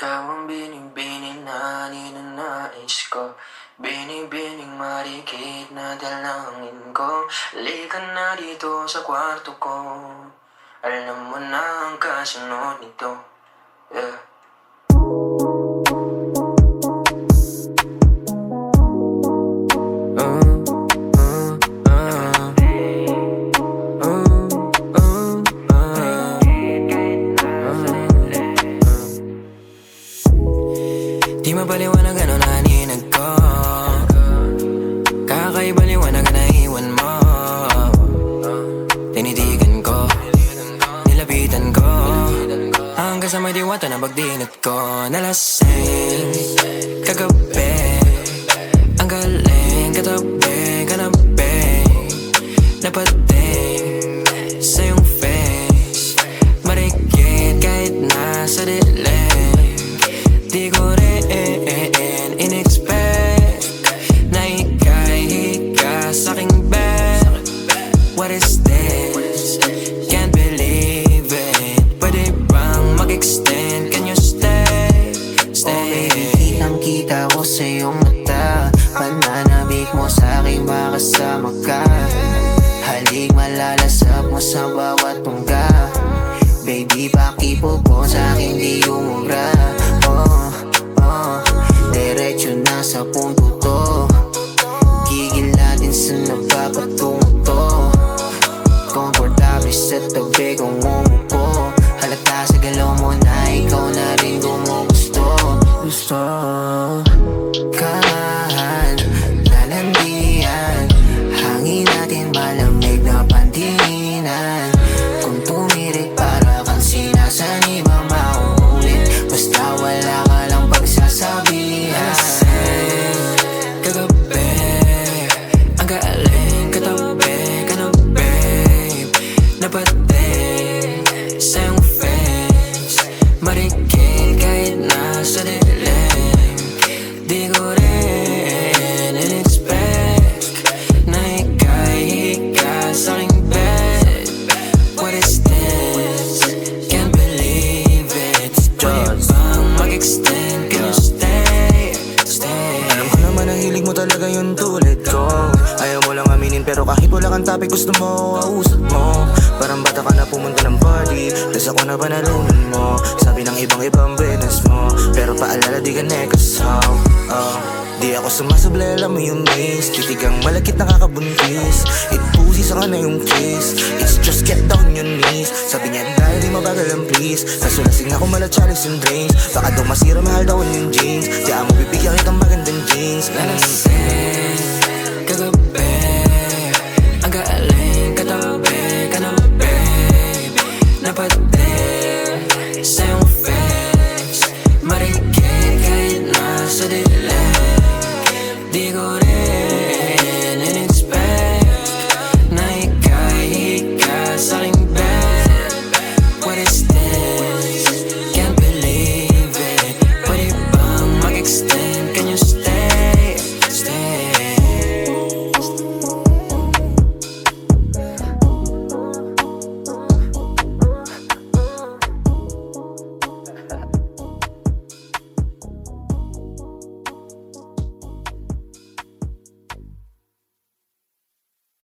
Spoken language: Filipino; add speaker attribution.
Speaker 1: Ikaw ang binibining na ninanais ko. Binibining marikit na dalangin ko. Halika na dito sa kwarto ko. Alam mo na ang kasunod nito. Yeah Di mapaliwanag ano naninag ko? Kakaibaliwanag na iwan mo. Tinitigan ko. Nilapitan ko. Hanggang sa may diwata na pagdinat ko. Nalasing Kagabi. Ang galing Katabi Kanabi. Napating
Speaker 2: Pananabik mo sa aking makasama ka? Halik malalasap mo sa bawat tungga Baby, pakipo po sa akin di umubra Oh, oh Diretso na sa punto to
Speaker 1: Iyong face Marikit kahit nasa dilim Di ko rin in-expect Na ika'y higa sa aking bed What is this? Can't believe it. Pwede bang mag-extend? Can you stay? Stay.
Speaker 3: Alam ko naman ang hilig mo talaga yung tulad ko Ayaw mo lang aminin pero kahit wala kang topic gusto mo Ausap mo Tas ako na panalunan mo Sabi ng ibang ibang business mo. Pero paalala di ka nekasaw uh, Di ako sumasablay alam mo yung miss Titigang malakit nakakabuntis. It pussy sa na yung kiss. It's just get down your knees. Sabi niya dahil di mabagal ang please Kaso lasing ako mala chalice yung drinks Baka daw masira mahal daw yung jeans